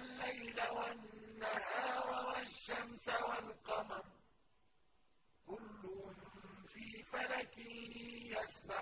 والليل وَالنَّهَارَ وَالشَّمْسَ وَالْقَمَرَ ۖ كُلٌّ فِي فَلَكٍ يسبح.